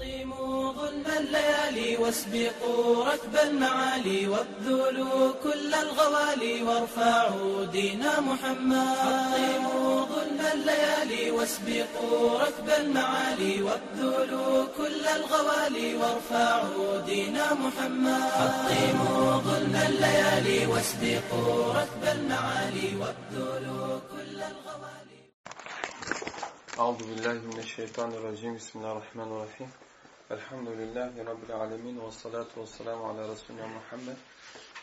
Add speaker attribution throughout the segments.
Speaker 1: حطموا ظلم الليالي واسبقوا ركب المعالي وابذلوا كل الغوالي وارفعوا دين محمد. حطموا ظلم الليالي واسبقوا ركب المعالي وابذلوا كل الغوالي وارفعوا دين محمد. حطموا ظلم الليالي واسبقوا ركب المعالي وابذلوا كل الغوالي.
Speaker 2: أعوذ بالله من الشيطان الرجيم. بسم الله الرحمن الرحيم. Elhamdülillahi Rabbil alemin ve salatu ve selamu ala Resulüne Muhammed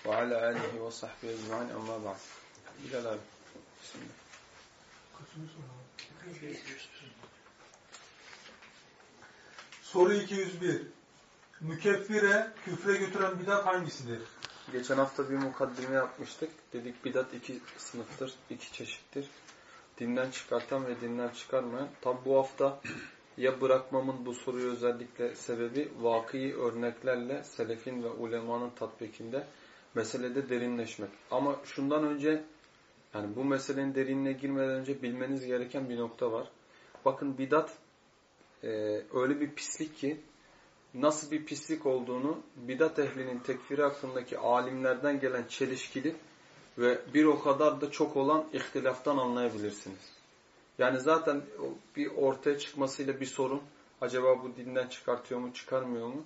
Speaker 2: ve ala alihi ve sahbihi ecmain amma ba'd. Bilal abi. Bismillah.
Speaker 3: Soru 201. Mükeffire, küfre götüren bidat hangisidir?
Speaker 2: Geçen hafta bir mukaddime yapmıştık. Dedik bidat iki sınıftır, iki çeşittir. Dinden çıkartan ve dinden çıkarmayan. Tam bu hafta ya bırakmamın bu soruyu özellikle sebebi vakıyı örneklerle selefin ve ulemanın tatbikinde meselede derinleşmek. Ama şundan önce yani bu meselenin derinine girmeden önce bilmeniz gereken bir nokta var. Bakın bidat e, öyle bir pislik ki nasıl bir pislik olduğunu bidat ehlinin tekfiri hakkındaki alimlerden gelen çelişkili ve bir o kadar da çok olan ihtilaftan anlayabilirsiniz. Yani zaten bir ortaya çıkmasıyla bir sorun. Acaba bu dinden çıkartıyor mu, çıkarmıyor mu?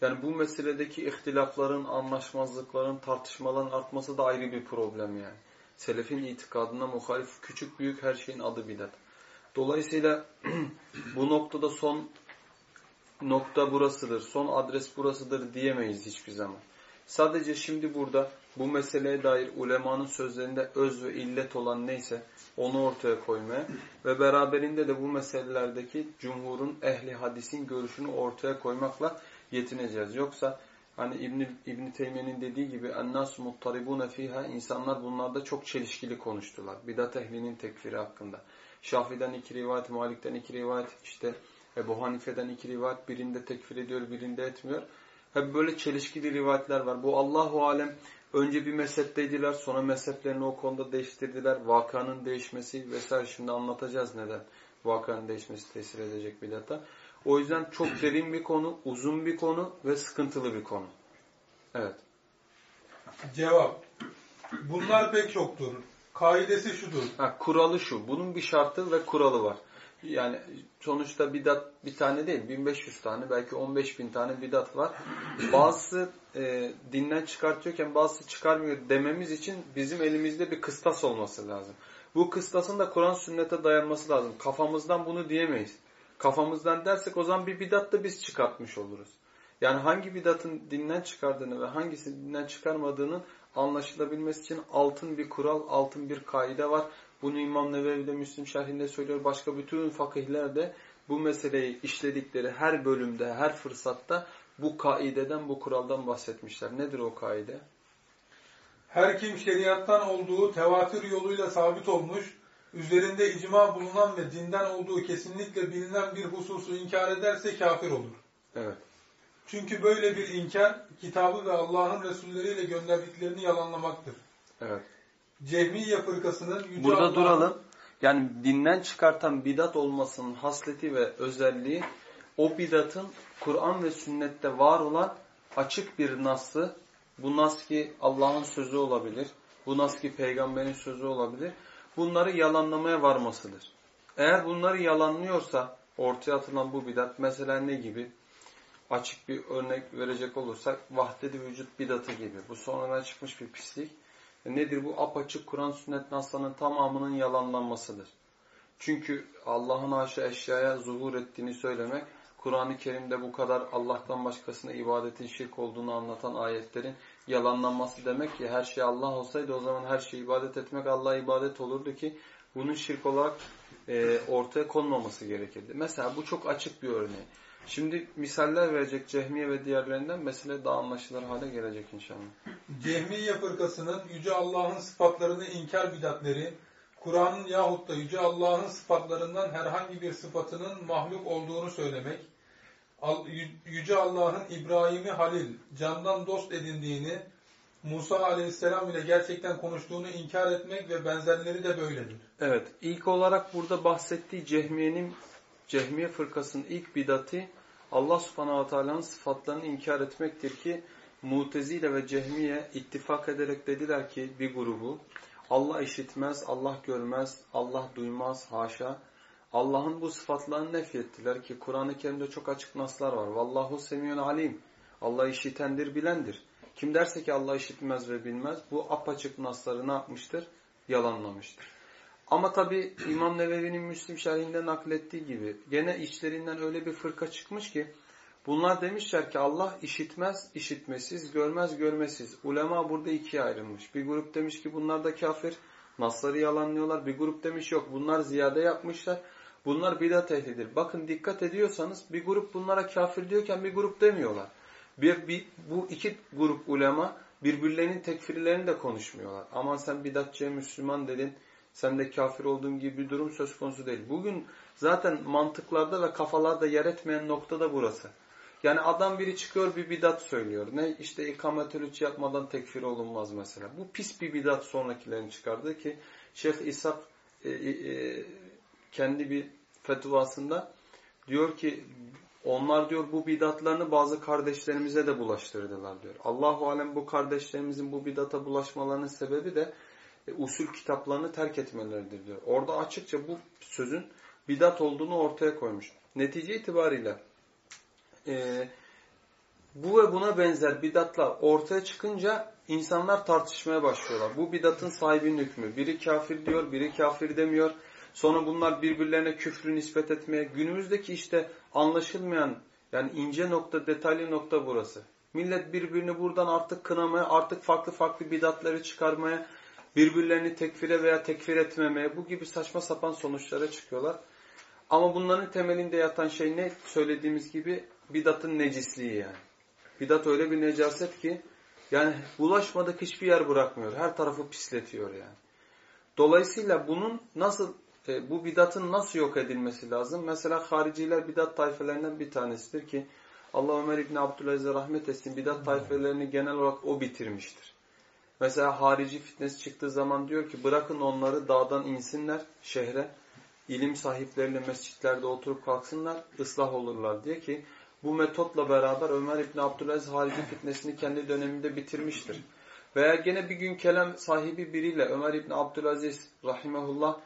Speaker 2: Yani bu meseledeki ihtilafların, anlaşmazlıkların, tartışmaların artması da ayrı bir problem yani. Selefin itikadına muhalif küçük büyük her şeyin adı bidat. Dolayısıyla bu noktada son nokta burasıdır, son adres burasıdır diyemeyiz hiçbir zaman. Sadece şimdi burada bu meseleye dair ulemanın sözlerinde öz ve illet olan neyse onu ortaya koymaya ve beraberinde de bu meselelerdeki cumhurun ehli hadisin görüşünü ortaya koymakla yetineceğiz. Yoksa hani İbn İbn Teymiye'nin dediği gibi ennas muttaribune fiha insanlar bunlarda çok çelişkili konuştular. Bidat ehlinin tekfiri hakkında. Şafi'den iki rivayet, Malik'ten iki rivayet, işte Ebu Hanife'den iki rivayet birinde tekfir ediyor, birinde etmiyor. Hep böyle çelişkili rivayetler var. Bu Allahu alem önce bir mezhepteydiler, sonra mezheplerini o konuda değiştirdiler. Vakanın değişmesi vesaire şimdi anlatacağız neden vakanın değişmesi tesir edecek bidata. O yüzden çok derin bir konu, uzun bir konu ve sıkıntılı bir konu. Evet.
Speaker 3: Cevap. Bunlar pek çoktur. Kaidesi şudur.
Speaker 2: Ha, kuralı şu. Bunun bir şartı ve kuralı var. Yani sonuçta bidat bir tane değil, 1500 tane, belki 15 bin tane bidat var. Bazısı e, dinden çıkartıyorken bazısı çıkarmıyor dememiz için bizim elimizde bir kıstas olması lazım. Bu kıstasın da Kur'an sünnete dayanması lazım. Kafamızdan bunu diyemeyiz. Kafamızdan dersek o zaman bir bidat da biz çıkartmış oluruz. Yani hangi bidatın dinden çıkardığını ve hangisi dinden çıkarmadığının anlaşılabilmesi için altın bir kural, altın bir kaide var. Bunu İmam Nevevi de Müslim şerhinde söylüyor. Başka bütün fakihler de bu meseleyi işledikleri her bölümde, her fırsatta bu kaideden, bu kuraldan bahsetmişler. Nedir o kaide?
Speaker 3: Her kim şeriattan olduğu tevatür yoluyla sabit olmuş, üzerinde icma bulunan ve dinden olduğu kesinlikle bilinen bir hususu inkar ederse kafir olur.
Speaker 2: Evet.
Speaker 3: Çünkü böyle bir inkar, kitabı ve Allah'ın Resulleriyle gönderdiklerini yalanlamaktır.
Speaker 2: Evet.
Speaker 3: Cehmiye fırkasının yüce
Speaker 2: Burada
Speaker 3: Allah'ın-
Speaker 2: duralım. Yani dinden çıkartan bidat olmasının hasleti ve özelliği o bidatın Kur'an ve sünnette var olan açık bir naslı, bu nas ki Allah'ın sözü olabilir, bu nas ki peygamberin sözü olabilir, bunları yalanlamaya varmasıdır. Eğer bunları yalanlıyorsa ortaya atılan bu bidat mesela ne gibi? Açık bir örnek verecek olursak vahdet-i vücut bidatı gibi. Bu sonradan çıkmış bir pislik. Nedir bu? Apaçık Kur'an sünnet naslarının tamamının yalanlanmasıdır. Çünkü Allah'ın haşa eşyaya zuhur ettiğini söylemek, Kur'an-ı Kerim'de bu kadar Allah'tan başkasına ibadetin şirk olduğunu anlatan ayetlerin yalanlanması demek ki her şey Allah olsaydı o zaman her şey ibadet etmek Allah'a ibadet olurdu ki bunun şirk olarak e, ortaya konmaması gerekirdi. Mesela bu çok açık bir örneği. Şimdi misaller verecek Cehmiye ve diğerlerinden mesele daha anlaşılır hale gelecek inşallah.
Speaker 3: Cehmiye fırkasının Yüce Allah'ın sıfatlarını inkar bidatleri, Kur'an'ın yahut da Yüce Allah'ın sıfatlarından herhangi bir sıfatının mahluk olduğunu söylemek, Yüce Allah'ın İbrahim'i Halil, candan dost edindiğini, Musa aleyhisselam ile gerçekten konuştuğunu inkar etmek ve benzerleri de böyledir.
Speaker 2: Evet, ilk olarak burada bahsettiği Cehmiye'nin Cehmiye fırkasının ilk bidati Allah subhanahu teala'nın sıfatlarını inkar etmektir ki Mutezile ve Cehmiye ittifak ederek dediler ki bir grubu Allah işitmez, Allah görmez, Allah duymaz, haşa. Allah'ın bu sıfatlarını nefyettiler ki Kur'an-ı Kerim'de çok açık naslar var. Vallahu semiyun alim. Allah işitendir, bilendir. Kim derse ki Allah işitmez ve bilmez bu apaçık nasları ne yapmıştır? Yalanlamıştır. Ama tabi İmam Nevevi'nin Müslim şerhinde naklettiği gibi gene içlerinden öyle bir fırka çıkmış ki bunlar demişler ki Allah işitmez, işitmesiz, görmez, görmesiz. Ulema burada ikiye ayrılmış. Bir grup demiş ki bunlar da kafir, nasları yalanlıyorlar. Bir grup demiş yok bunlar ziyade yapmışlar. Bunlar bidat ehlidir. Bakın dikkat ediyorsanız bir grup bunlara kafir diyorken bir grup demiyorlar. Bir, bir, bu iki grup ulema birbirlerinin tekfirlerini de konuşmuyorlar. Aman sen bidatçıya Müslüman dedin, sen de kafir olduğun gibi bir durum söz konusu değil. Bugün zaten mantıklarda ve kafalarda yer etmeyen nokta da burası. Yani adam biri çıkıyor bir bidat söylüyor. Ne işte ikametül yapmadan tekfir olunmaz mesela. Bu pis bir bidat sonrakilerin çıkardığı ki Şeyh İshak e, e, kendi bir fetvasında diyor ki onlar diyor bu bidatlarını bazı kardeşlerimize de bulaştırdılar diyor. Allahu alem bu kardeşlerimizin bu bidata bulaşmalarının sebebi de e, usul kitaplarını terk etmeleridir diyor. Orada açıkça bu sözün bidat olduğunu ortaya koymuş. Netice itibariyle e, bu ve buna benzer bidatlar ortaya çıkınca insanlar tartışmaya başlıyorlar. Bu bidatın sahibinin hükmü. Biri kafir diyor, biri kafir demiyor. Sonra bunlar birbirlerine küfrü nispet etmeye. Günümüzdeki işte anlaşılmayan yani ince nokta, detaylı nokta burası. Millet birbirini buradan artık kınamaya, artık farklı farklı bidatları çıkarmaya, birbirlerini tekfire veya tekfir etmemeye bu gibi saçma sapan sonuçlara çıkıyorlar. Ama bunların temelinde yatan şey ne? Söylediğimiz gibi bidatın necisliği yani. Bidat öyle bir necaset ki yani bulaşmadık hiçbir yer bırakmıyor. Her tarafı pisletiyor yani. Dolayısıyla bunun nasıl e, bu bidatın nasıl yok edilmesi lazım? Mesela hariciler bidat tayfelerinden bir tanesidir ki Allah Ömer İbni Abdülaziz'e rahmet etsin bidat tayfelerini genel olarak o bitirmiştir. Mesela harici fitnesi çıktığı zaman diyor ki bırakın onları dağdan insinler şehre, ilim sahipleriyle mescitlerde oturup kalksınlar, ıslah olurlar diye ki bu metotla beraber Ömer İbni Abdülaziz harici fitnesini kendi döneminde bitirmiştir. Veya gene bir gün kelam sahibi biriyle Ömer İbni Abdülaziz rahimehullah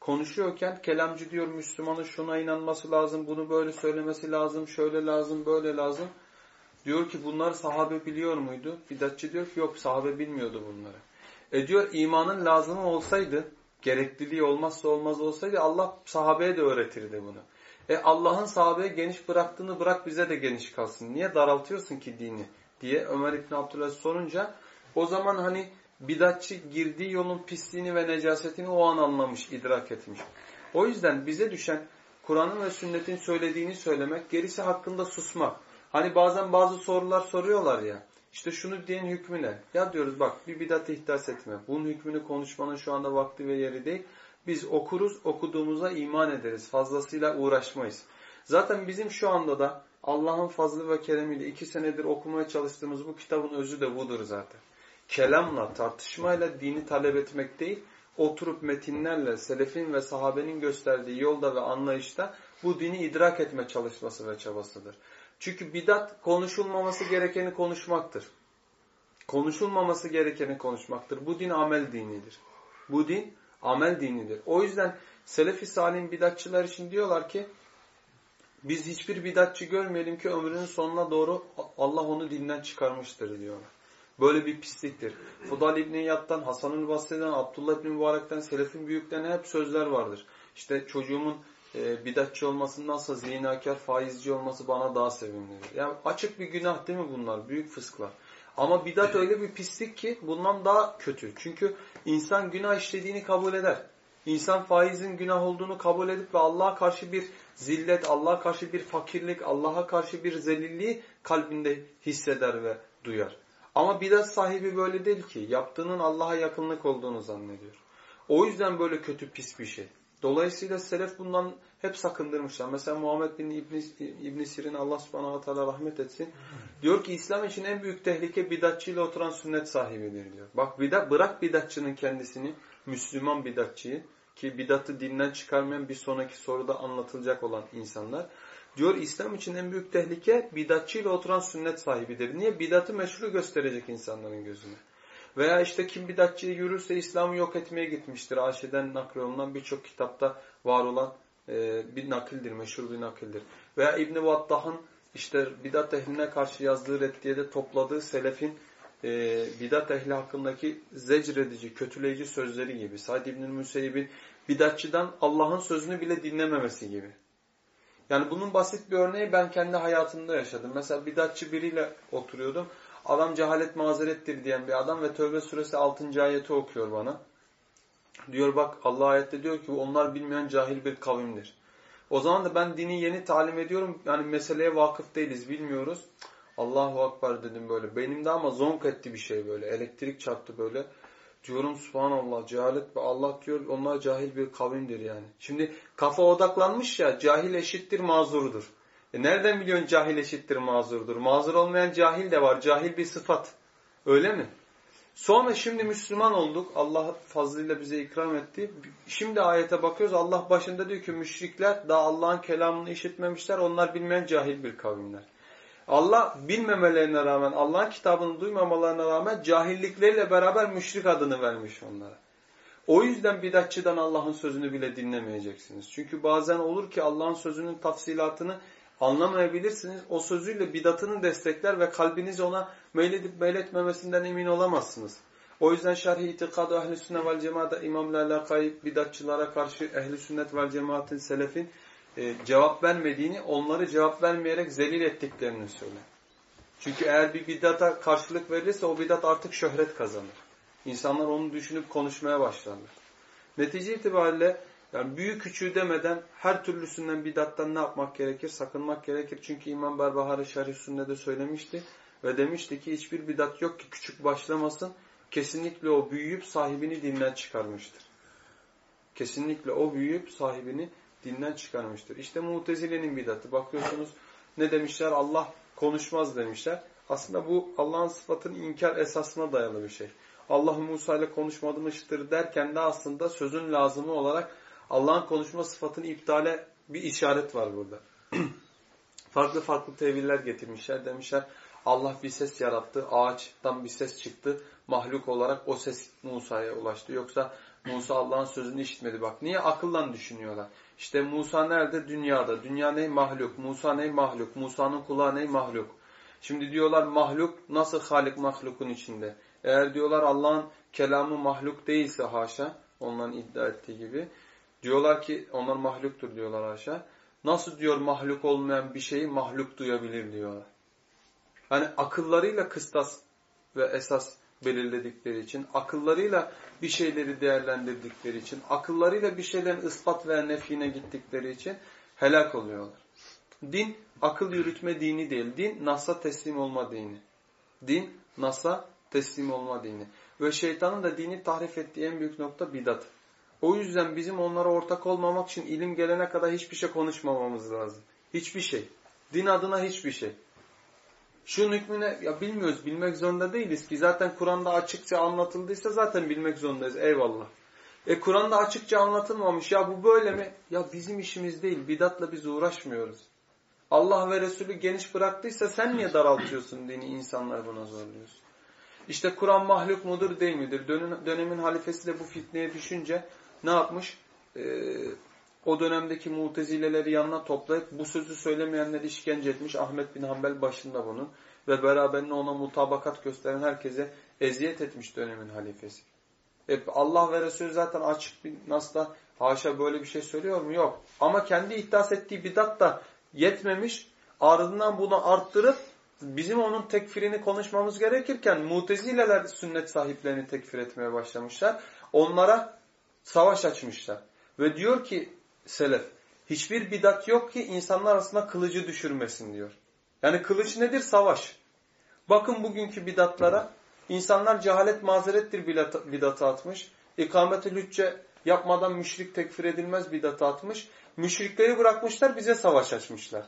Speaker 2: konuşuyorken kelamcı diyor Müslümanın şuna inanması lazım, bunu böyle söylemesi lazım, şöyle lazım, böyle lazım. Diyor ki bunlar sahabe biliyor muydu? Bidatçı diyor ki yok sahabe bilmiyordu bunları. E diyor imanın lazımı olsaydı, gerekliliği olmazsa olmaz olsaydı Allah sahabeye de öğretirdi bunu. E Allah'ın sahabeye geniş bıraktığını bırak bize de geniş kalsın. Niye daraltıyorsun ki dini? diye Ömer İbni Abdülhaziz sorunca o zaman hani bidatçı girdiği yolun pisliğini ve necasetini o an anlamış, idrak etmiş. O yüzden bize düşen Kur'an'ın ve sünnetin söylediğini söylemek, gerisi hakkında susmak. Hani bazen bazı sorular soruyorlar ya, işte şunu diyen hükmü ne? Ya diyoruz bak bir bidat ihdas etme. Bunun hükmünü konuşmanın şu anda vakti ve yeri değil. Biz okuruz, okuduğumuza iman ederiz. Fazlasıyla uğraşmayız. Zaten bizim şu anda da Allah'ın fazlı ve keremiyle iki senedir okumaya çalıştığımız bu kitabın özü de budur zaten kelamla, tartışmayla dini talep etmek değil, oturup metinlerle, selefin ve sahabenin gösterdiği yolda ve anlayışta bu dini idrak etme çalışması ve çabasıdır. Çünkü bidat konuşulmaması gerekeni konuşmaktır. Konuşulmaması gerekeni konuşmaktır. Bu din amel dinidir. Bu din amel dinidir. O yüzden Selefi Salih'in bidatçılar için diyorlar ki biz hiçbir bidatçı görmeyelim ki ömrünün sonuna doğru Allah onu dinden çıkarmıştır diyorlar. Böyle bir pisliktir. Fudal İbni Yat'tan, Hasan-ül Basri'den, Abdullah İbni Mübarek'ten, Selefin büyüklerine hep sözler vardır. İşte çocuğumun e, bidatçı olmasındansa zinakar, faizci olması bana daha sevimlidir. Yani açık bir günah değil mi bunlar? Büyük fısklar. Ama bidat öyle bir pislik ki bundan daha kötü. Çünkü insan günah işlediğini kabul eder. İnsan faizin günah olduğunu kabul edip ve Allah'a karşı bir zillet, Allah'a karşı bir fakirlik, Allah'a karşı bir zelilliği kalbinde hisseder ve duyar. Ama bidat sahibi böyle değil ki. Yaptığının Allah'a yakınlık olduğunu zannediyor. O yüzden böyle kötü pis bir şey. Dolayısıyla selef bundan hep sakındırmışlar. Mesela Muhammed bin İbn, İbn Sirin Allah subhanahu teala rahmet etsin. Diyor ki İslam için en büyük tehlike bidatçıyla oturan sünnet sahibidir diyor. Bak bidat, bırak bidatçının kendisini, Müslüman bidatçıyı. ki bidatı dinden çıkarmayan bir sonraki soruda anlatılacak olan insanlar. Diyor İslam için en büyük tehlike bidatçıyla oturan sünnet sahibidir. Niye? Bidatı meşru gösterecek insanların gözüne. Veya işte kim bidatçıyı yürürse İslam'ı yok etmeye gitmiştir. Ayşe'den naklolunan birçok kitapta var olan e, bir nakildir, meşhur bir nakildir. Veya İbn-i Vattah'ın işte bidat ehline karşı yazdığı reddiyede topladığı selefin e, bidat ehli hakkındaki zecredici, kötüleyici sözleri gibi. Said İbn-i Müseyyib'in bidatçıdan Allah'ın sözünü bile dinlememesi gibi. Yani bunun basit bir örneği ben kendi hayatımda yaşadım. Mesela bidatçı biriyle oturuyordum. Adam cehalet mazerettir diyen bir adam ve Tövbe suresi 6. ayeti okuyor bana. Diyor bak Allah ayette diyor ki onlar bilmeyen cahil bir kavimdir. O zaman da ben dini yeni talim ediyorum. Yani meseleye vakıf değiliz, bilmiyoruz. Allahu Akbar dedim böyle. Beynimde ama zonk etti bir şey böyle. Elektrik çarptı böyle. Diyorum subhanallah cehalet ve Allah diyor onlar cahil bir kavimdir yani. Şimdi kafa odaklanmış ya cahil eşittir mazurdur. E nereden biliyorsun cahil eşittir mazurdur? Mazur olmayan cahil de var. Cahil bir sıfat. Öyle mi? Sonra şimdi Müslüman olduk. Allah fazlıyla bize ikram etti. Şimdi ayete bakıyoruz. Allah başında diyor ki müşrikler daha Allah'ın kelamını işitmemişler. Onlar bilmeyen cahil bir kavimler. Allah bilmemelerine rağmen, Allah'ın kitabını duymamalarına rağmen cahillikleriyle beraber müşrik adını vermiş onlara. O yüzden bidatçıdan Allah'ın sözünü bile dinlemeyeceksiniz. Çünkü bazen olur ki Allah'ın sözünün tafsilatını anlamayabilirsiniz. O sözüyle bidatını destekler ve kalbiniz ona meyledip meyletmemesinden emin olamazsınız. O yüzden şerh-i itikadı ehl-i sünnet vel cemaate imamla alakayı bidatçılara karşı ehl-i sünnet vel cemaatin selefin e, cevap vermediğini, onları cevap vermeyerek zelil ettiklerini söyler. Çünkü eğer bir bidata karşılık verilirse o bidat artık şöhret kazanır. İnsanlar onu düşünüp konuşmaya başlarlar. Netice itibariyle yani büyük küçüğü demeden her türlüsünden bidattan ne yapmak gerekir? Sakınmak gerekir. Çünkü İmam Berbahari Şerif Sünne'de söylemişti. Ve demişti ki hiçbir bidat yok ki küçük başlamasın. Kesinlikle o büyüyüp sahibini dinden çıkarmıştır. Kesinlikle o büyüyüp sahibini dinden çıkarmıştır. İşte Mutezile'nin bidatı. Bakıyorsunuz ne demişler? Allah konuşmaz demişler. Aslında bu Allah'ın sıfatının inkar esasına dayalı bir şey. Allah Musa ile konuşmamıştır derken de aslında sözün lazımı olarak Allah'ın konuşma sıfatını iptale bir işaret var burada. farklı farklı teviller getirmişler. Demişler Allah bir ses yarattı, ağaçtan bir ses çıktı. Mahluk olarak o ses Musa'ya ulaştı. Yoksa Musa Allah'ın sözünü işitmedi. Bak niye akıllan düşünüyorlar? İşte Musa nerede? Dünyada. Dünya ne? Mahluk. Musa ne? Mahluk. Musa'nın kulağı ne? Mahluk. Şimdi diyorlar mahluk nasıl halik mahlukun içinde? Eğer diyorlar Allah'ın kelamı mahluk değilse haşa, onların iddia ettiği gibi. Diyorlar ki onlar mahluktur diyorlar haşa. Nasıl diyor mahluk olmayan bir şeyi mahluk duyabilir diyorlar. Hani akıllarıyla kıstas ve esas belirledikleri için, akıllarıyla bir şeyleri değerlendirdikleri için, akıllarıyla bir şeylerin ispat veya nefine gittikleri için helak oluyorlar. Din akıl yürütme dini değil. Din Nas'a teslim olma dini. Din Nas'a teslim olma dini. Ve şeytanın da dini tahrif ettiği en büyük nokta bidat. O yüzden bizim onlara ortak olmamak için ilim gelene kadar hiçbir şey konuşmamamız lazım. Hiçbir şey. Din adına hiçbir şey. Şu hükmüne ya bilmiyoruz, bilmek zorunda değiliz ki. Zaten Kur'an'da açıkça anlatıldıysa zaten bilmek zorundayız. Eyvallah. E Kur'an'da açıkça anlatılmamış. Ya bu böyle mi? Ya bizim işimiz değil. Bidatla biz uğraşmıyoruz. Allah ve Resulü geniş bıraktıysa sen niye daraltıyorsun dini insanlar buna zorluyorsun? İşte Kur'an mahluk mudur değil midir? Dönemin halifesi de bu fitneye düşünce ne yapmış? Ee, o dönemdeki mutezileleri yanına toplayıp bu sözü söylemeyenleri işkence etmiş. Ahmet bin Hanbel başında bunun. Ve beraberinde ona mutabakat gösteren herkese eziyet etmiş dönemin halifesi. E, Allah ve Resulü zaten açık bir nasla haşa böyle bir şey söylüyor mu? Yok. Ama kendi iddias ettiği bidat da yetmemiş. Ardından bunu arttırıp bizim onun tekfirini konuşmamız gerekirken mutezileler sünnet sahiplerini tekfir etmeye başlamışlar. Onlara savaş açmışlar. Ve diyor ki selef, hiçbir bidat yok ki insanlar arasında kılıcı düşürmesin diyor. Yani kılıç nedir? Savaş. Bakın bugünkü bidatlara. insanlar cehalet mazerettir bidatı atmış. İkamet-i yapmadan müşrik tekfir edilmez bidatı atmış. Müşrikleri bırakmışlar bize savaş açmışlar.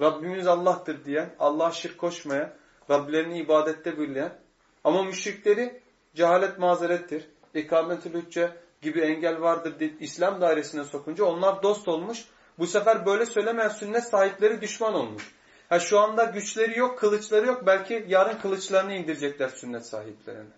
Speaker 2: Rabbimiz Allah'tır diyen, Allah'a şirk koşmayan, Rablerini ibadette birleyen ama müşrikleri cehalet mazerettir. Hücce gibi engel vardır deyip İslam dairesine sokunca onlar dost olmuş. Bu sefer böyle söylemeyen sünnet sahipleri düşman olmuş. Ha şu anda güçleri yok, kılıçları yok. Belki yarın kılıçlarını indirecekler sünnet sahiplerine.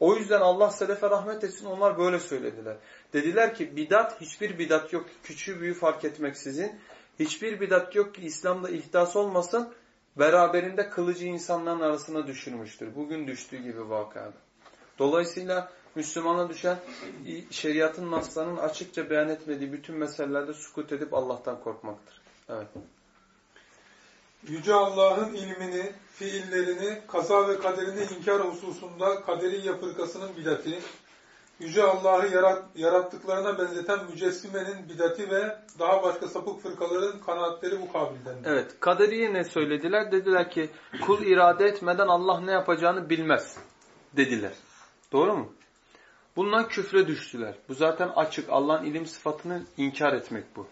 Speaker 2: O yüzden Allah selefe rahmet etsin onlar böyle söylediler. Dediler ki bidat hiçbir bidat yok küçüğü büyüğü fark etmeksizin. Hiçbir bidat yok ki İslam'da ihdas olmasın. Beraberinde kılıcı insanların arasına düşürmüştür. Bugün düştüğü gibi vakada. Dolayısıyla Müslümana düşen şeriatın naslarının açıkça beyan etmediği bütün meselelerde sukut edip Allah'tan korkmaktır. Evet.
Speaker 3: Yüce Allah'ın ilmini, fiillerini, kaza ve kaderini inkar hususunda kaderi fırkasının bidati, Yüce Allah'ı yarat, yarattıklarına benzeten mücessimenin bidati ve daha başka sapık fırkaların kanaatleri bu kabildendir.
Speaker 2: Evet, kaderiye ne söylediler? Dediler ki kul irade etmeden Allah ne yapacağını bilmez dediler. Doğru mu? Bundan küfre düştüler. Bu zaten açık. Allah'ın ilim sıfatını inkar etmek bu.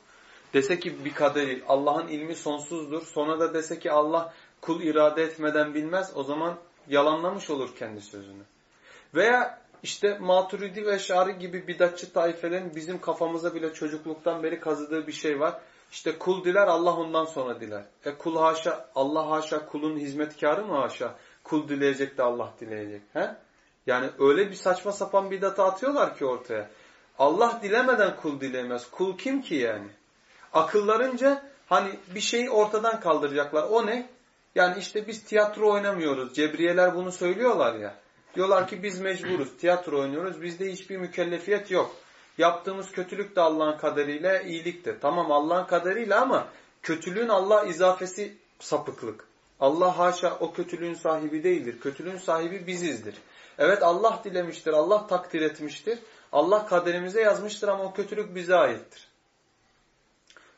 Speaker 2: Dese ki bir kaderi Allah'ın ilmi sonsuzdur. Sonra da dese ki Allah kul irade etmeden bilmez. O zaman yalanlamış olur kendi sözünü. Veya işte Maturidi ve Şari gibi bidatçı taifelerin bizim kafamıza bile çocukluktan beri kazıdığı bir şey var. İşte kul diler Allah ondan sonra diler. E kul haşa Allah haşa kulun hizmetkarı mı haşa? Kul dileyecek de Allah dileyecek. He? Yani öyle bir saçma sapan bidatı atıyorlar ki ortaya. Allah dilemeden kul dileyemez. Kul kim ki yani? Akıllarınca hani bir şeyi ortadan kaldıracaklar. O ne? Yani işte biz tiyatro oynamıyoruz. Cebriyeler bunu söylüyorlar ya. Diyorlar ki biz mecburuz. Tiyatro oynuyoruz. Bizde hiçbir mükellefiyet yok. Yaptığımız kötülük de Allah'ın kaderiyle iyiliktir. Tamam Allah'ın kaderiyle ama kötülüğün Allah izafesi sapıklık. Allah haşa o kötülüğün sahibi değildir. Kötülüğün sahibi bizizdir. Evet Allah dilemiştir, Allah takdir etmiştir. Allah kaderimize yazmıştır ama o kötülük bize aittir.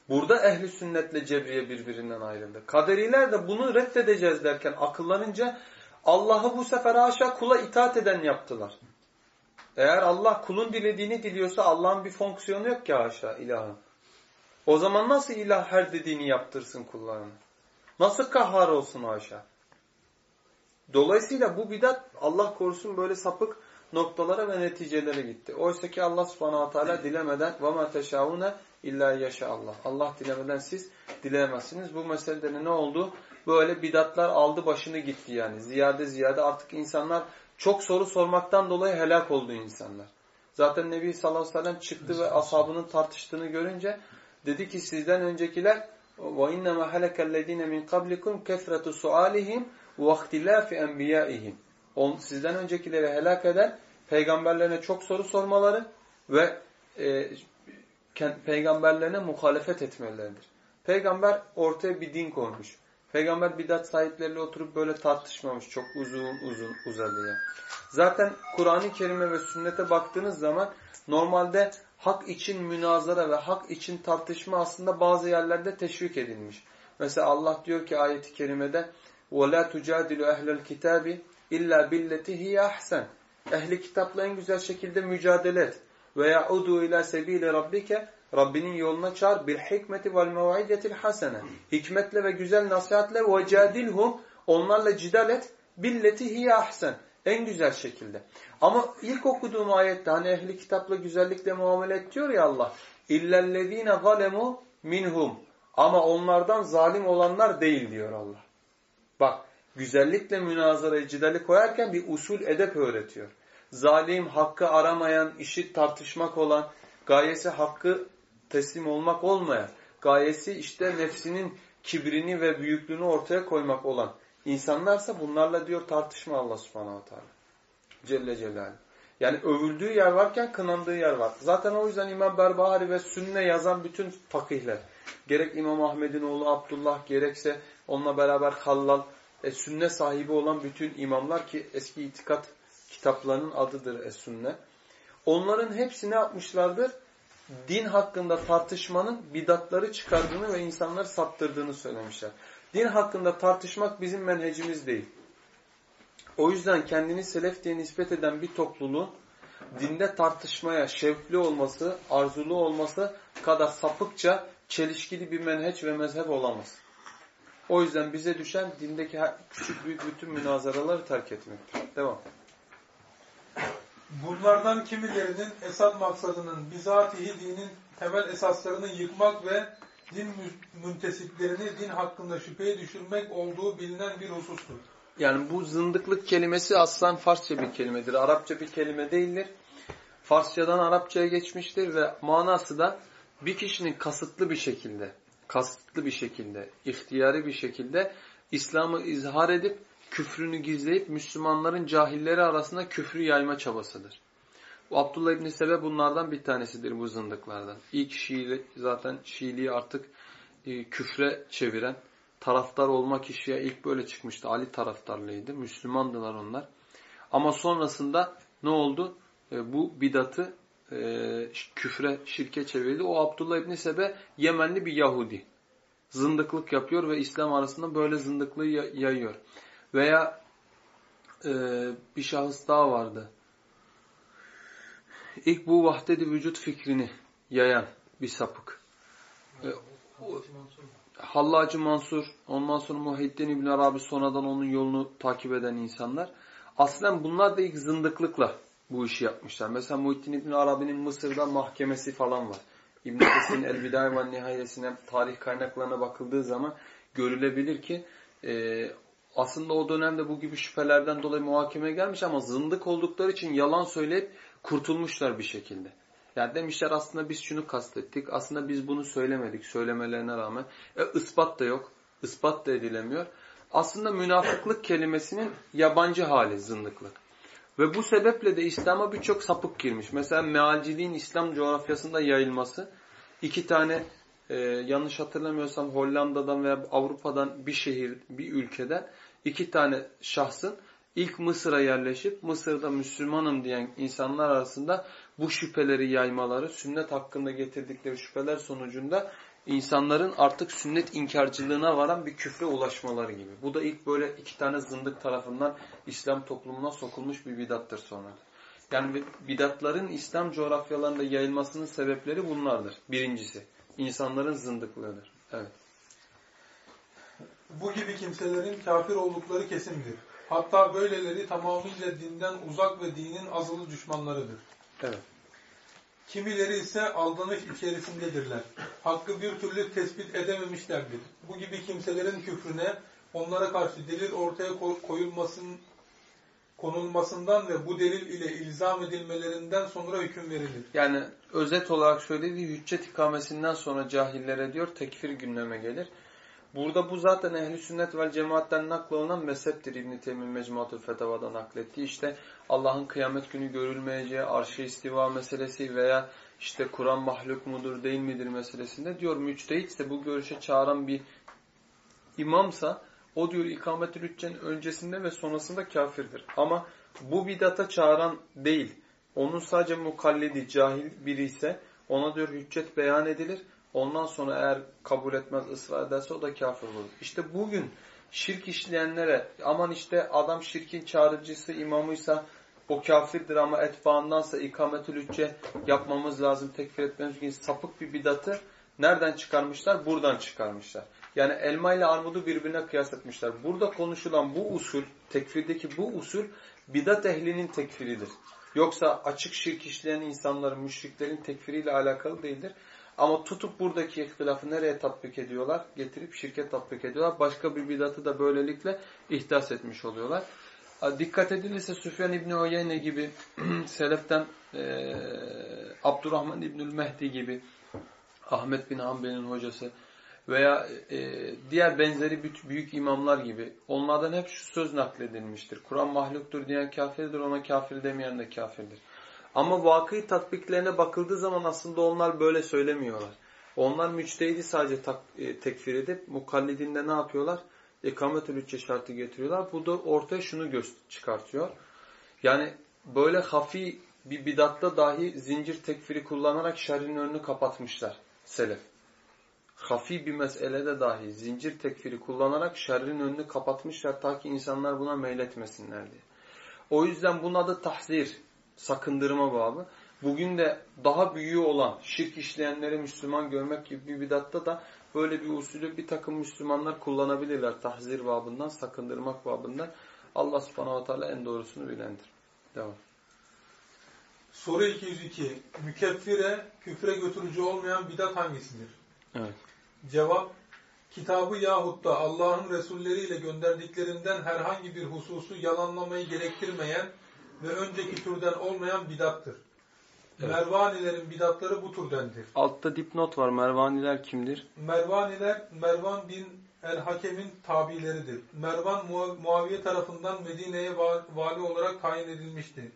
Speaker 2: Burada ehli sünnetle cebriye birbirinden ayrıldı. Kaderiler de bunu reddedeceğiz derken akıllanınca Allah'ı bu sefer haşa kula itaat eden yaptılar. Eğer Allah kulun dilediğini diliyorsa Allah'ın bir fonksiyonu yok ki haşa ilahın. O zaman nasıl ilah her dediğini yaptırsın kullarına? Nasıl kahhar olsun haşa? Dolayısıyla bu bidat Allah korusun böyle sapık noktalara ve neticelere gitti. Oysa ki Allah subhanahu teala dilemeden وَمَا تَشَاءُونَ illa yaşa Allah. Allah dilemeden siz dileyemezsiniz. Bu meselede ne oldu? Böyle bidatlar aldı başını gitti yani. Ziyade ziyade artık insanlar çok soru sormaktan dolayı helak oldu insanlar. Zaten Nebi sallallahu aleyhi ve sellem çıktı ve ashabının tartıştığını görünce dedi ki sizden öncekiler وَاِنَّمَا هَلَكَ الَّذ۪ينَ مِنْ قَبْلِكُمْ كَثْرَةُ سُعَالِهِمْ وَاخْتِلَافِ اَنْبِيَائِهِمْ Sizden öncekileri helak eden peygamberlerine çok soru sormaları ve e, peygamberlerine muhalefet etmeleridir. Peygamber ortaya bir din koymuş. Peygamber bidat sahipleriyle oturup böyle tartışmamış. Çok uzun uzun uzadıya. Zaten Kur'an-ı Kerim'e ve sünnete baktığınız zaman normalde hak için münazara ve hak için tartışma aslında bazı yerlerde teşvik edilmiş. Mesela Allah diyor ki ayeti kerimede وَلَا تُجَادِلُ اَهْلَ الْكِتَابِ اِلَّا بِالَّتِ هِيَ اَحْسَنِ Ehli kitapla en güzel şekilde mücadele et. Veya udu ila sebile rabbike Rabbinin yoluna çağır bil hikmeti vel mev'idetil hasene. Hikmetle ve güzel nasihatle ve cadilhum onlarla cidal et billeti hiye ahsen. En güzel şekilde. Ama ilk okuduğum ayette hani ehli kitapla güzellikle muamele et diyor ya Allah. İllellezine zalemu minhum. Ama onlardan zalim olanlar değil diyor Allah. Bak güzellikle münazarayı cidali koyarken bir usul edep öğretiyor. Zalim, hakkı aramayan, işi tartışmak olan, gayesi hakkı teslim olmak olmayan, gayesi işte nefsinin kibrini ve büyüklüğünü ortaya koymak olan insanlarsa bunlarla diyor tartışma Allah subhanahu teala. Celle Celaluhu. Yani övüldüğü yer varken kınandığı yer var. Zaten o yüzden İmam Berbahari ve Sünne yazan bütün fakihler, gerek İmam Ahmed'in oğlu Abdullah, gerekse onunla beraber Hallal, e, sünne sahibi olan bütün imamlar ki eski itikat kitaplarının adıdır Es-Sünne. Onların hepsi ne yapmışlardır? din hakkında tartışmanın bidatları çıkardığını ve insanları saptırdığını söylemişler. Din hakkında tartışmak bizim menhecimiz değil. O yüzden kendini selef diye nispet eden bir topluluğun dinde tartışmaya şevkli olması, arzulu olması kadar sapıkça çelişkili bir menheç ve mezhep olamaz. O yüzden bize düşen dindeki küçük büyük bütün münazaraları terk etmektir. Devam.
Speaker 3: Bunlardan kimilerinin esas maksadının bizatihi dinin temel esaslarını yıkmak ve din mü- müntesiplerini din hakkında şüpheye düşürmek olduğu bilinen bir husustur.
Speaker 2: Yani bu zındıklık kelimesi aslan Farsça bir kelimedir. Arapça bir kelime değildir. Farsçadan Arapçaya geçmiştir ve manası da bir kişinin kasıtlı bir şekilde, kasıtlı bir şekilde, ihtiyari bir şekilde İslam'ı izhar edip küfrünü gizleyip Müslümanların cahilleri arasında küfrü yayma çabasıdır. Bu Abdullah İbni Sebe bunlardan bir tanesidir bu zındıklardan. İlk Şiili, zaten Şiiliği artık e, küfre çeviren, taraftar olma kişiye ilk böyle çıkmıştı. Ali taraftarlığıydı. Müslümandılar onlar. Ama sonrasında ne oldu? E, bu bidatı e, küfre, şirke çevirdi. O Abdullah İbni Sebe Yemenli bir Yahudi. Zındıklık yapıyor ve İslam arasında böyle zındıklığı ya- yayıyor. Veya e, bir şahıs daha vardı. İlk bu vahdedi vücut fikrini yayan bir sapık. E, Hallacı Mansur, ondan sonra Muhyiddin İbn Arabi sonradan onun yolunu takip eden insanlar. Aslen bunlar da ilk zındıklıkla bu işi yapmışlar. Mesela Muhyiddin İbn Arabi'nin Mısır'da mahkemesi falan var. İbn Kesir'in El Bidaye ve Nihayesine tarih kaynaklarına bakıldığı zaman görülebilir ki e, aslında o dönemde bu gibi şüphelerden dolayı muhakeme gelmiş ama zındık oldukları için yalan söyleyip kurtulmuşlar bir şekilde. Yani demişler aslında biz şunu kastettik. Aslında biz bunu söylemedik söylemelerine rağmen. E, ispat da yok. ispat da edilemiyor. Aslında münafıklık kelimesinin yabancı hali zındıklık. Ve bu sebeple de İslam'a birçok sapık girmiş. Mesela mealciliğin İslam coğrafyasında yayılması. iki tane e, yanlış hatırlamıyorsam Hollanda'dan veya Avrupa'dan bir şehir, bir ülkeden iki tane şahsın ilk Mısır'a yerleşip Mısır'da Müslümanım diyen insanlar arasında bu şüpheleri yaymaları, sünnet hakkında getirdikleri şüpheler sonucunda insanların artık sünnet inkarcılığına varan bir küfre ulaşmaları gibi. Bu da ilk böyle iki tane zındık tarafından İslam toplumuna sokulmuş bir bidattır sonra. Yani bidatların İslam coğrafyalarında yayılmasının sebepleri bunlardır. Birincisi, insanların zındıklığıdır. Evet.
Speaker 3: Bu gibi kimselerin kafir oldukları kesindir. Hatta böyleleri tamamıyla dinden uzak ve dinin azılı düşmanlarıdır.
Speaker 2: Evet.
Speaker 3: Kimileri ise aldanış içerisindedirler. Hakkı bir türlü tespit edememişlerdir. Bu gibi kimselerin küfrüne onlara karşı delil ortaya ko- koyulmasın, konulmasından ve bu delil ile ilzam edilmelerinden sonra hüküm verilir.
Speaker 2: Yani özet olarak söylediği hüccet ikamesinden sonra cahillere diyor tekfir gündeme gelir. Burada bu zaten ehli sünnet vel cemaatten naklanan mezheptir İbn-i Teymi Mecmuatül Fetava'da naklettiği. İşte Allah'ın kıyamet günü görülmeyeceği, arş-ı istiva meselesi veya işte Kur'an mahluk mudur değil midir meselesinde diyor müçtehit ise bu görüşe çağıran bir imamsa o diyor ikametül öncesinde ve sonrasında kafirdir. Ama bu bidata çağıran değil, onun sadece mukallidi, cahil biri ise ona diyor hüccet beyan edilir. Ondan sonra eğer kabul etmez, ısrar ederse o da kafir olur. İşte bugün şirk işleyenlere aman işte adam şirkin çağrıcısı, imamıysa o kafirdir ama etbaandansa ikametül hücce yapmamız lazım, tekfir etmemiz gibi sapık bir bidatı nereden çıkarmışlar? Buradan çıkarmışlar. Yani elma ile armudu birbirine kıyas etmişler. Burada konuşulan bu usul, tekfirdeki bu usul bidat ehlinin tekfiridir. Yoksa açık şirk işleyen insanların, müşriklerin tekfiriyle alakalı değildir. Ama tutup buradaki ihtilafı nereye tatbik ediyorlar? Getirip şirke tatbik ediyorlar. Başka bir bidatı da böylelikle ihdas etmiş oluyorlar. Dikkat edilirse Süfyan İbni Oyeyne gibi, Seleften e, Abdurrahman İbnül Mehdi gibi, Ahmet bin Hanbel'in hocası veya e, diğer benzeri büyük imamlar gibi onlardan hep şu söz nakledilmiştir. Kur'an mahluktur diyen kafirdir, ona kafir demeyen de kafirdir. Ama vakı tatbiklerine bakıldığı zaman aslında onlar böyle söylemiyorlar. Onlar müçtehidi sadece tak, e, tekfir edip mukallidinde ne yapıyorlar? İkamet-ül hücce şartı getiriyorlar. Bu da ortaya şunu çıkartıyor. Yani böyle hafi bir bidatta dahi zincir tekfiri kullanarak şerrin önünü kapatmışlar selef. Hafi bir meselede dahi zincir tekfiri kullanarak şerrin önünü kapatmışlar ta ki insanlar buna meyletmesinler diye. O yüzden bunun adı tahzir, sakındırma babı. Bugün de daha büyüğü olan şirk işleyenleri Müslüman görmek gibi bir bidatta da böyle bir usulü bir takım Müslümanlar kullanabilirler. Tahzir babından, sakındırmak babından. Allah subhanahu wa ta'ala en doğrusunu bilendir. Devam.
Speaker 3: Soru 202. Mükeffire, küfre götürücü olmayan bidat hangisidir?
Speaker 2: Evet.
Speaker 3: Cevap, kitabı yahut da Allah'ın Resulleriyle gönderdiklerinden herhangi bir hususu yalanlamayı gerektirmeyen ve önceki türden olmayan bidattır.
Speaker 2: Evet.
Speaker 3: Mervanilerin bidatları bu türdendir.
Speaker 2: Altta dipnot var. Mervaniler kimdir?
Speaker 3: Mervaniler, Mervan bin el-Hakem'in tabileridir. Mervan Mua- Muaviye tarafından Medine'ye va- vali olarak tayin edilmişti.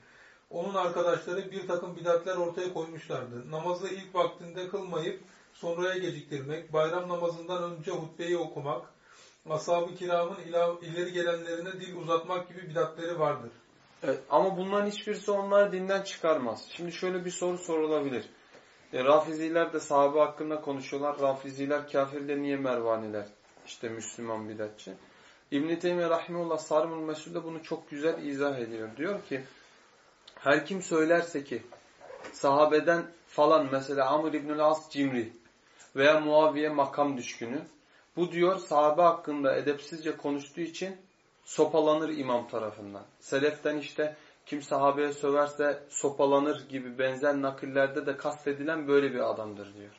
Speaker 3: Onun arkadaşları bir takım bidatler ortaya koymuşlardı. Namazı ilk vaktinde kılmayıp sonraya geciktirmek, bayram namazından önce hutbeyi okumak, ashab-ı kiramın ileri gelenlerine dil uzatmak gibi bidatleri vardır.
Speaker 2: Evet, ama bunların hiçbirisi onları dinden çıkarmaz. Şimdi şöyle bir soru sorulabilir. E, Rafiziler de sahabe hakkında konuşuyorlar. Rafiziler kafirler niye mervaniler? İşte Müslüman bidatçı. İbn-i Teymiye Rahimullah Sarmul Mesul'de bunu çok güzel izah ediyor. Diyor ki her kim söylerse ki sahabeden falan mesela Amr İbnül As cimri veya Muaviye makam düşkünü bu diyor sahabe hakkında edepsizce konuştuğu için sopalanır imam tarafından. Seleften işte kim sahabeye söverse sopalanır gibi benzer nakillerde de kastedilen böyle bir adamdır diyor.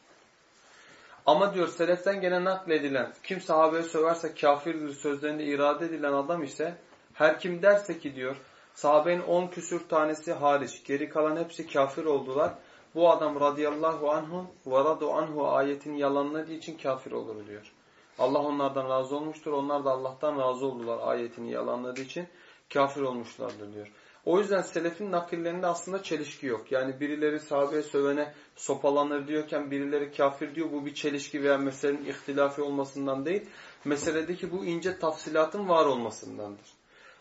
Speaker 2: Ama diyor seleften gene nakledilen kim sahabeye söverse kafirdir sözlerinde irade edilen adam ise her kim derse ki diyor sahabenin on küsür tanesi hariç geri kalan hepsi kafir oldular. Bu adam radıyallahu anhu ve radu anhu ayetini yalanladığı için kafir olur diyor. Allah onlardan razı olmuştur. Onlar da Allah'tan razı oldular ayetini yalanladığı için kafir olmuşlardır diyor. O yüzden selefin nakillerinde aslında çelişki yok. Yani birileri sahabeye sövene sopalanır diyorken birileri kafir diyor. Bu bir çelişki veya meselenin ihtilafi olmasından değil. Meseledeki bu ince tafsilatın var olmasındandır.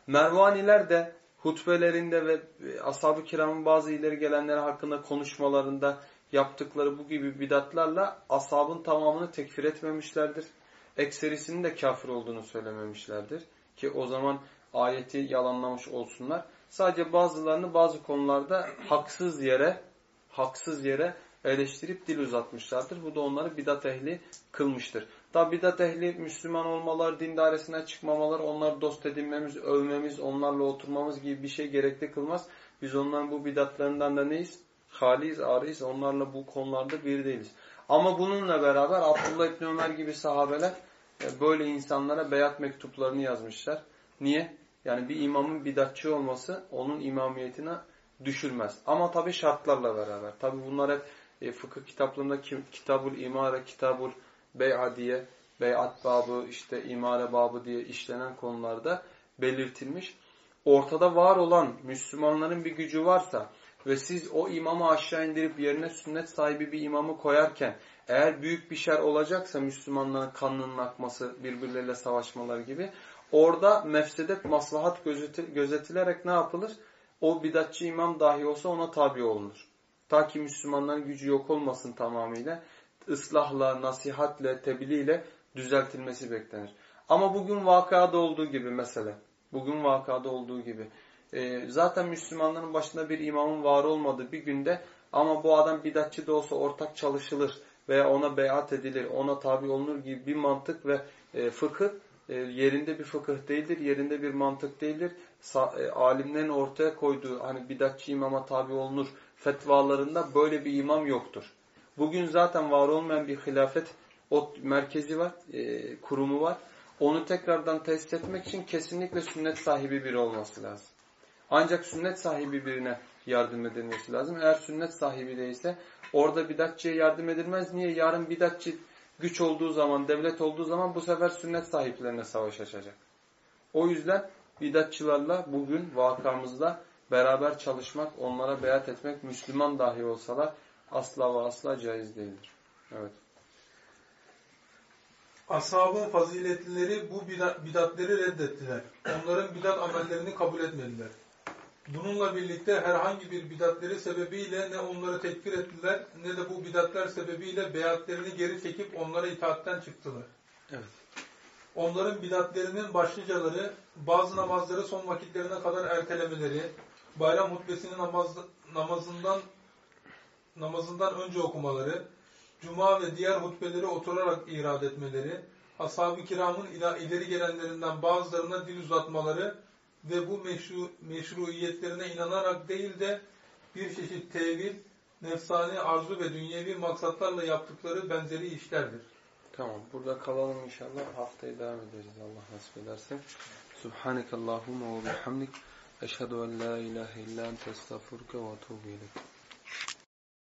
Speaker 2: Mervaniler de hutbelerinde ve ashab-ı kiramın bazı ileri gelenleri hakkında konuşmalarında yaptıkları bu gibi bidatlarla ashabın tamamını tekfir etmemişlerdir. Ekserisinin de kafir olduğunu söylememişlerdir. Ki o zaman ayeti yalanlamış olsunlar. Sadece bazılarını bazı konularda haksız yere haksız yere eleştirip dil uzatmışlardır. Bu da onları bidat ehli kılmıştır. Tabi bidat ehli Müslüman olmalar, din dairesine çıkmamalar, onları dost edinmemiz, övmemiz, onlarla oturmamız gibi bir şey gerekli kılmaz. Biz onların bu bidatlarından da neyiz? Haliyiz, arıyız. Onlarla bu konularda bir değiliz. Ama bununla beraber Abdullah İbni Ömer gibi sahabeler e, böyle insanlara beyat mektuplarını yazmışlar. Niye? Yani bir imamın bidatçı olması onun imamiyetine düşürmez. Ama tabi şartlarla beraber. Tabi bunlar hep e, fıkıh kitaplarında Kitabul İmare, Kitabul Bey'a diye, Bey'at babı, işte imare babı diye işlenen konularda belirtilmiş. Ortada var olan Müslümanların bir gücü varsa ve siz o imamı aşağı indirip yerine sünnet sahibi bir imamı koyarken eğer büyük bir şer olacaksa Müslümanların kanının akması, birbirleriyle savaşmaları gibi orada mefsedet, maslahat gözetilerek ne yapılır? O bidatçı imam dahi olsa ona tabi olunur. Ta ki Müslümanların gücü yok olmasın tamamıyla ıslahla, nasihatle, tebliğle düzeltilmesi beklenir. Ama bugün vakada olduğu gibi mesela, bugün vakada olduğu gibi e, zaten Müslümanların başında bir imamın var olmadığı bir günde ama bu adam bidatçı da olsa ortak çalışılır veya ona beyat edilir, ona tabi olunur gibi bir mantık ve e, fıkıh e, yerinde bir fıkıh değildir, yerinde bir mantık değildir. E, alimlerin ortaya koyduğu hani bidatçı imama tabi olunur fetvalarında böyle bir imam yoktur. Bugün zaten var olmayan bir hilafet o merkezi var, kurumu var. Onu tekrardan tesis etmek için kesinlikle sünnet sahibi biri olması lazım. Ancak sünnet sahibi birine yardım edilmesi lazım. Eğer sünnet sahibi değilse orada bidatçıya yardım edilmez. Niye? Yarın bidatçı güç olduğu zaman, devlet olduğu zaman bu sefer sünnet sahiplerine savaş açacak. O yüzden bidatçılarla bugün vakamızda beraber çalışmak, onlara beyat etmek, Müslüman dahi olsalar asla ve asla caiz değildir. Evet.
Speaker 3: Ashabın faziletlileri bu bidatleri reddettiler. Onların bidat amellerini kabul etmediler. Bununla birlikte herhangi bir bidatleri sebebiyle ne onları tekfir ettiler ne de bu bidatler sebebiyle beyatlerini geri çekip onlara itaatten çıktılar.
Speaker 2: Evet.
Speaker 3: Onların bidatlerinin başlıcaları bazı namazları son vakitlerine kadar ertelemeleri, bayram hutbesini namaz, namazından namazından önce okumaları, cuma ve diğer hutbeleri oturarak irad etmeleri, ashab-ı kiramın ileri gelenlerinden bazılarına dil uzatmaları ve bu meşru, meşruiyetlerine inanarak değil de bir çeşit tevil, nefsani arzu ve dünyevi maksatlarla yaptıkları benzeri işlerdir.
Speaker 2: Tamam. Burada kalalım inşallah. Haftaya devam ederiz Allah nasip ederse. Subhanekallahumma ve bihamdik. Eşhedü en la ilahe illa ente estağfurke ve etûbü ileyk.